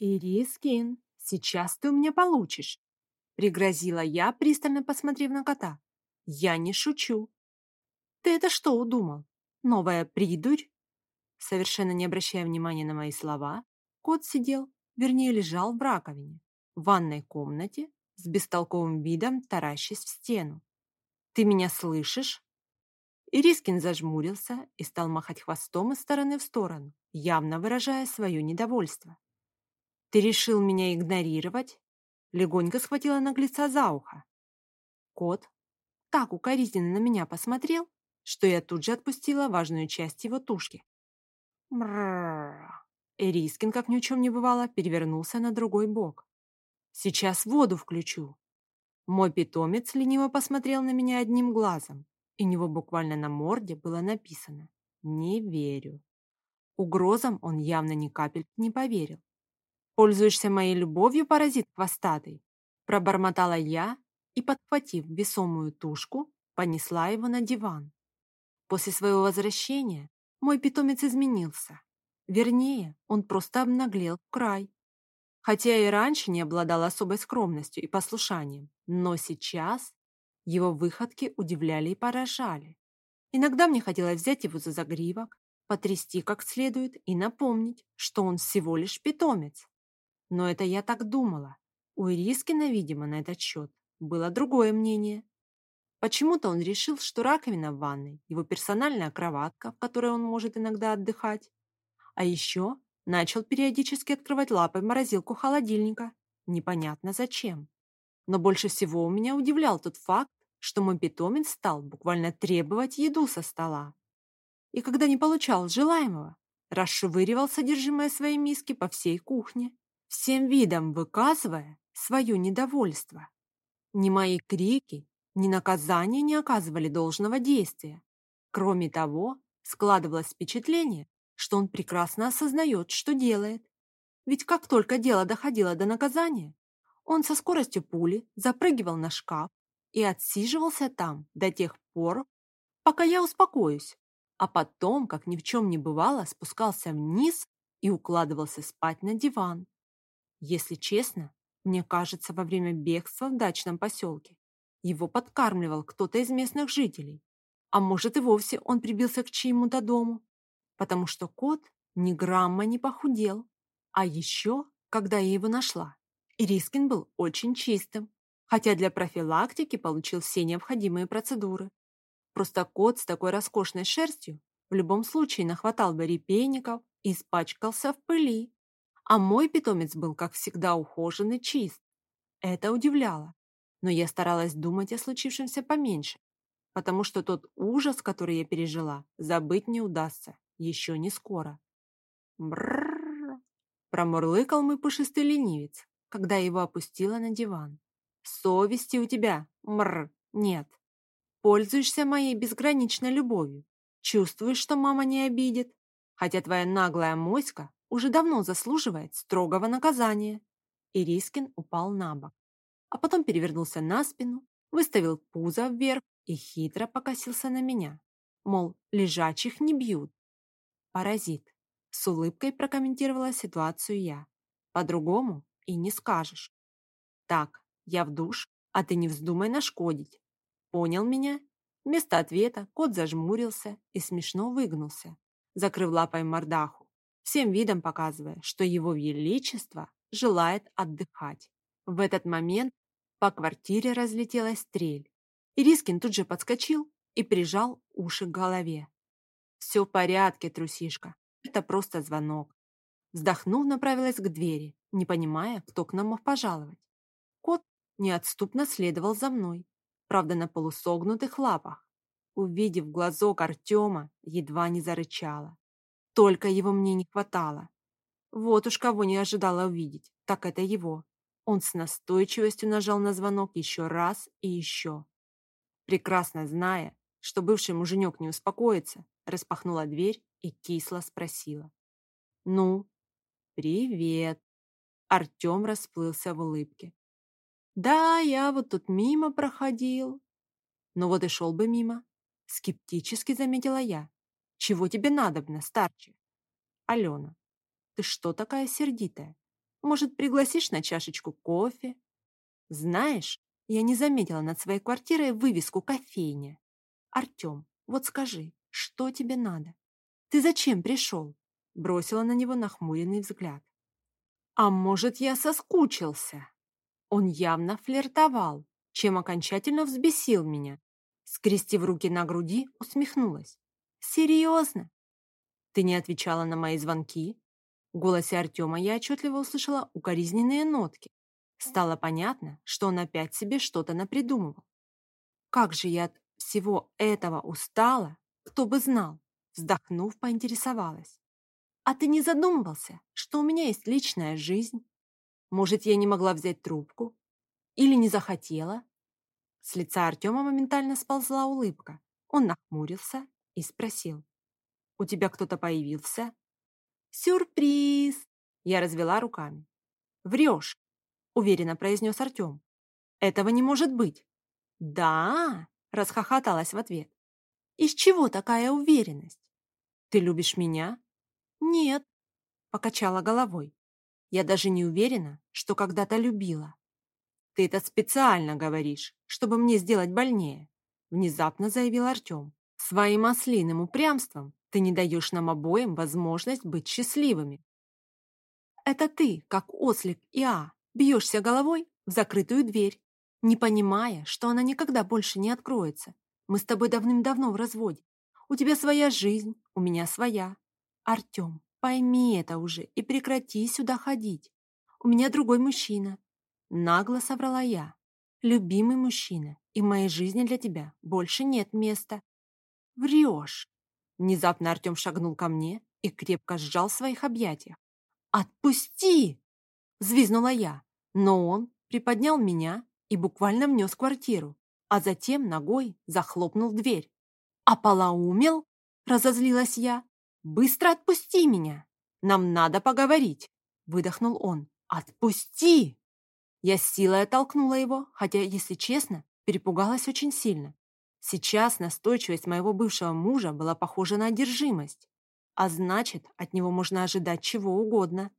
«Ирискин, сейчас ты у меня получишь!» Пригрозила я, пристально посмотрев на кота. «Я не шучу!» «Ты это что удумал? Новая придурь?» Совершенно не обращая внимания на мои слова, кот сидел, вернее лежал в раковине, в ванной комнате, с бестолковым видом таращась в стену. «Ты меня слышишь?» Ирискин зажмурился и стал махать хвостом из стороны в сторону, явно выражая свое недовольство. «Ты решил меня игнорировать?» Легонько схватила наглеца за ухо. Кот так укоризненно на меня посмотрел, что я тут же отпустила важную часть его тушки. Мрррр. Эрискин, как ни в чем не бывало, перевернулся на другой бок. «Сейчас воду включу». Мой питомец лениво посмотрел на меня одним глазом, и у него буквально на морде было написано «Не верю». Угрозам он явно ни капельки не поверил. «Пользуешься моей любовью, паразит хвостатый?» Пробормотала я и, подхватив весомую тушку, понесла его на диван. После своего возвращения мой питомец изменился. Вернее, он просто обнаглел в край. Хотя и раньше не обладал особой скромностью и послушанием, но сейчас его выходки удивляли и поражали. Иногда мне хотелось взять его за загривок, потрясти как следует и напомнить, что он всего лишь питомец. Но это я так думала. У Ирискина, видимо, на этот счет было другое мнение. Почему-то он решил, что раковина в ванной – его персональная кроватка, в которой он может иногда отдыхать. А еще начал периодически открывать лапой морозилку холодильника. Непонятно зачем. Но больше всего у меня удивлял тот факт, что мой питомец стал буквально требовать еду со стола. И когда не получал желаемого, расшвыривал содержимое своей миски по всей кухне всем видом выказывая свое недовольство. Ни мои крики, ни наказания не оказывали должного действия. Кроме того, складывалось впечатление, что он прекрасно осознает, что делает. Ведь как только дело доходило до наказания, он со скоростью пули запрыгивал на шкаф и отсиживался там до тех пор, пока я успокоюсь, а потом, как ни в чем не бывало, спускался вниз и укладывался спать на диван. Если честно, мне кажется, во время бегства в дачном поселке его подкармливал кто-то из местных жителей. А может и вовсе он прибился к чьему-то дому, потому что кот ни грамма не похудел. А еще, когда я его нашла, Ирискин был очень чистым, хотя для профилактики получил все необходимые процедуры. Просто кот с такой роскошной шерстью в любом случае нахватал бы репейников и испачкался в пыли. А мой питомец был, как всегда, ухожен и чист. Это удивляло. Но я старалась думать о случившемся поменьше, потому что тот ужас, который я пережила, забыть не удастся. Еще не скоро. Брррр! Промурлыкал мой пушистый ленивец, когда его опустила на диван. Совести у тебя, мрр, нет. Пользуешься моей безграничной любовью. Чувствуешь, что мама не обидит, хотя твоя наглая моська уже давно заслуживает строгого наказания. Ирискин упал на бок, а потом перевернулся на спину, выставил пузо вверх и хитро покосился на меня. Мол, лежачих не бьют. Паразит. С улыбкой прокомментировала ситуацию я. По-другому и не скажешь. Так, я в душ, а ты не вздумай нашкодить. Понял меня? Вместо ответа кот зажмурился и смешно выгнулся, закрыв лапой мордаху всем видом показывая, что его величество желает отдыхать. В этот момент по квартире разлетелась стрель. Ирискин тут же подскочил и прижал уши к голове. «Все в порядке, трусишка. Это просто звонок». Вздохнув, направилась к двери, не понимая, кто к нам мог пожаловать. Кот неотступно следовал за мной, правда, на полусогнутых лапах. Увидев глазок Артема, едва не зарычала. Только его мне не хватало. Вот уж кого не ожидала увидеть, так это его. Он с настойчивостью нажал на звонок еще раз и еще. Прекрасно зная, что бывший муженек не успокоится, распахнула дверь и кисло спросила. «Ну, привет!» Артем расплылся в улыбке. «Да, я вот тут мимо проходил». «Ну вот и шел бы мимо», скептически заметила я. Чего тебе надобно, старче? Алена, ты что такая сердитая? Может, пригласишь на чашечку кофе? Знаешь, я не заметила над своей квартирой вывеску «Кофейня». Артем, вот скажи, что тебе надо? Ты зачем пришел? Бросила на него нахмуренный взгляд. А может, я соскучился? Он явно флиртовал, чем окончательно взбесил меня. Скрестив руки на груди, усмехнулась. «Серьезно? Ты не отвечала на мои звонки?» В голосе Артема я отчетливо услышала укоризненные нотки. Стало понятно, что он опять себе что-то напридумывал. Как же я от всего этого устала, кто бы знал, вздохнув, поинтересовалась. А ты не задумывался, что у меня есть личная жизнь? Может, я не могла взять трубку? Или не захотела? С лица Артема моментально сползла улыбка. Он нахмурился и спросил. «У тебя кто-то появился?» «Сюрприз!» Я развела руками. «Врешь!» уверенно произнес Артем. «Этого не может быть!» «Да!» – расхохоталась в ответ. «Из чего такая уверенность?» «Ты любишь меня?» «Нет», – покачала головой. «Я даже не уверена, что когда-то любила». «Ты это специально говоришь, чтобы мне сделать больнее», – внезапно заявил Артем. «Своим ослиным упрямством ты не даешь нам обоим возможность быть счастливыми». «Это ты, как ослик Иа, бьешься головой в закрытую дверь, не понимая, что она никогда больше не откроется. Мы с тобой давным-давно в разводе. У тебя своя жизнь, у меня своя. Артем, пойми это уже и прекрати сюда ходить. У меня другой мужчина. Нагло соврала я. Любимый мужчина, и в моей жизни для тебя больше нет места. Врешь. Внезапно Артем шагнул ко мне и крепко сжал в своих объятиях. «Отпусти!» – взвизнула я. Но он приподнял меня и буквально внес квартиру, а затем ногой захлопнул дверь. «Ополоумел?» – разозлилась я. «Быстро отпусти меня! Нам надо поговорить!» – выдохнул он. «Отпусти!» Я с силой оттолкнула его, хотя, если честно, перепугалась очень сильно. Сейчас настойчивость моего бывшего мужа была похожа на одержимость, а значит, от него можно ожидать чего угодно.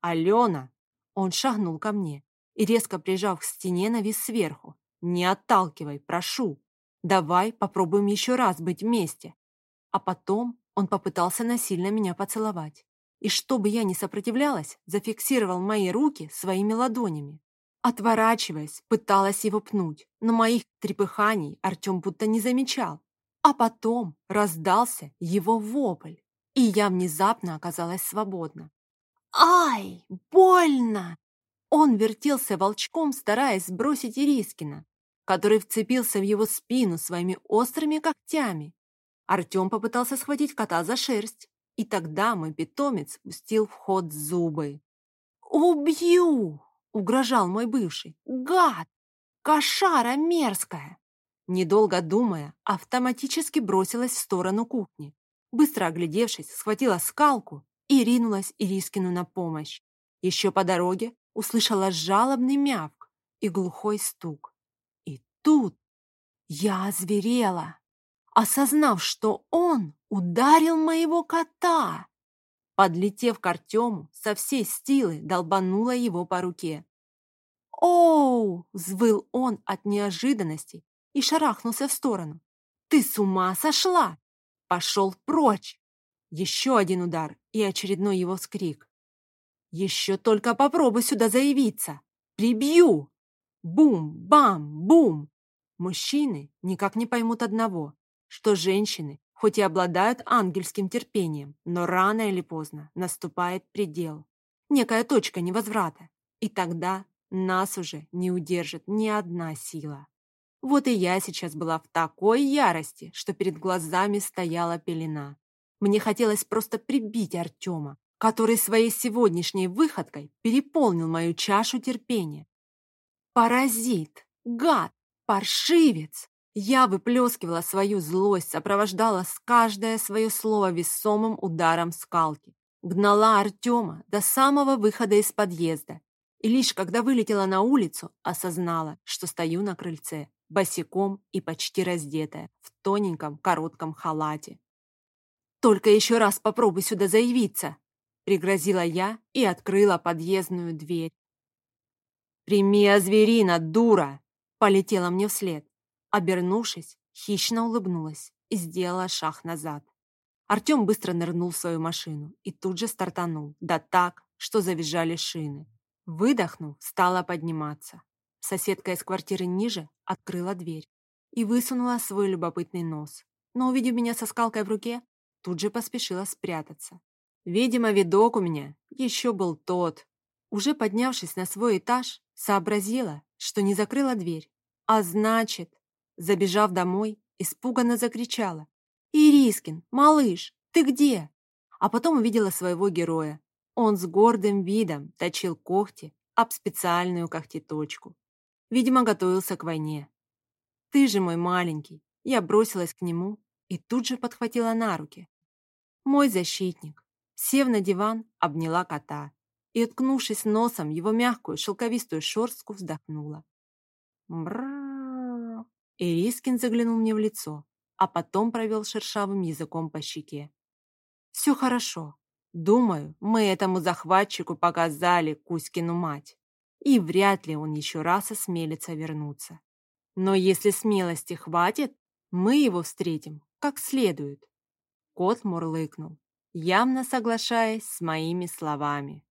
«Алена!» Он шагнул ко мне и, резко прижав к стене, навис сверху. «Не отталкивай, прошу. Давай попробуем еще раз быть вместе». А потом он попытался насильно меня поцеловать. И чтобы я не сопротивлялась, зафиксировал мои руки своими ладонями. Отворачиваясь, пыталась его пнуть, но моих трепыханий Артем будто не замечал. А потом раздался его вопль, и я внезапно оказалась свободна. «Ай, больно!» Он вертелся волчком, стараясь сбросить Ирискина, который вцепился в его спину своими острыми когтями. Артем попытался схватить кота за шерсть, и тогда мой питомец пустил в ход зубы. «Убью!» — угрожал мой бывший. «Гад! Кошара мерзкая!» Недолго думая, автоматически бросилась в сторону кухни. Быстро оглядевшись, схватила скалку и ринулась Ирискину на помощь. Еще по дороге услышала жалобный мявк и глухой стук. И тут я озверела, осознав, что он ударил моего кота. Подлетев к Артему, со всей силы долбанула его по руке. «Оу!» — взвыл он от неожиданности и шарахнулся в сторону. «Ты с ума сошла? Пошел прочь!» Еще один удар и очередной его скрик. «Еще только попробуй сюда заявиться! Прибью!» Бум-бам-бум! Мужчины никак не поймут одного, что женщины, хоть и обладают ангельским терпением, но рано или поздно наступает предел, некая точка невозврата, и тогда нас уже не удержит ни одна сила. Вот и я сейчас была в такой ярости, что перед глазами стояла пелена. Мне хотелось просто прибить Артема, который своей сегодняшней выходкой переполнил мою чашу терпения. Паразит, гад, паршивец! Я выплескивала свою злость, сопровождала с каждое свое слово весомым ударом скалки. Гнала Артема до самого выхода из подъезда. И лишь когда вылетела на улицу, осознала, что стою на крыльце, босиком и почти раздетая, в тоненьком коротком халате. Только еще раз попробуй сюда заявиться!» Пригрозила я и открыла подъездную дверь. «Прими, зверина, дура!» Полетела мне вслед. Обернувшись, хищно улыбнулась и сделала шаг назад. Артем быстро нырнул в свою машину и тут же стартанул, да так, что завизжали шины. Выдохнув, стала подниматься. Соседка из квартиры ниже открыла дверь и высунула свой любопытный нос, но, увидев меня со скалкой в руке, тут же поспешила спрятаться. Видимо, видок у меня еще был тот. Уже поднявшись на свой этаж, сообразила, что не закрыла дверь. А значит, забежав домой, испуганно закричала. «Ирискин, малыш, ты где?» А потом увидела своего героя. Он с гордым видом точил когти об специальную когтеточку. Видимо, готовился к войне. «Ты же мой маленький!» Я бросилась к нему и тут же подхватила на руки. Мой защитник. Сев на диван, обняла кота и, уткнувшись носом его мягкую шелковистую шерстку, вздохнула. Брррр. Ирискин заглянул мне в лицо, а потом провел шершавым языком по щеке. «Все хорошо. Думаю, мы этому захватчику показали Кузькину мать и вряд ли он еще раз осмелится вернуться. Но если смелости хватит, мы его встретим как следует. Кот мурлыкнул, явно соглашаясь с моими словами.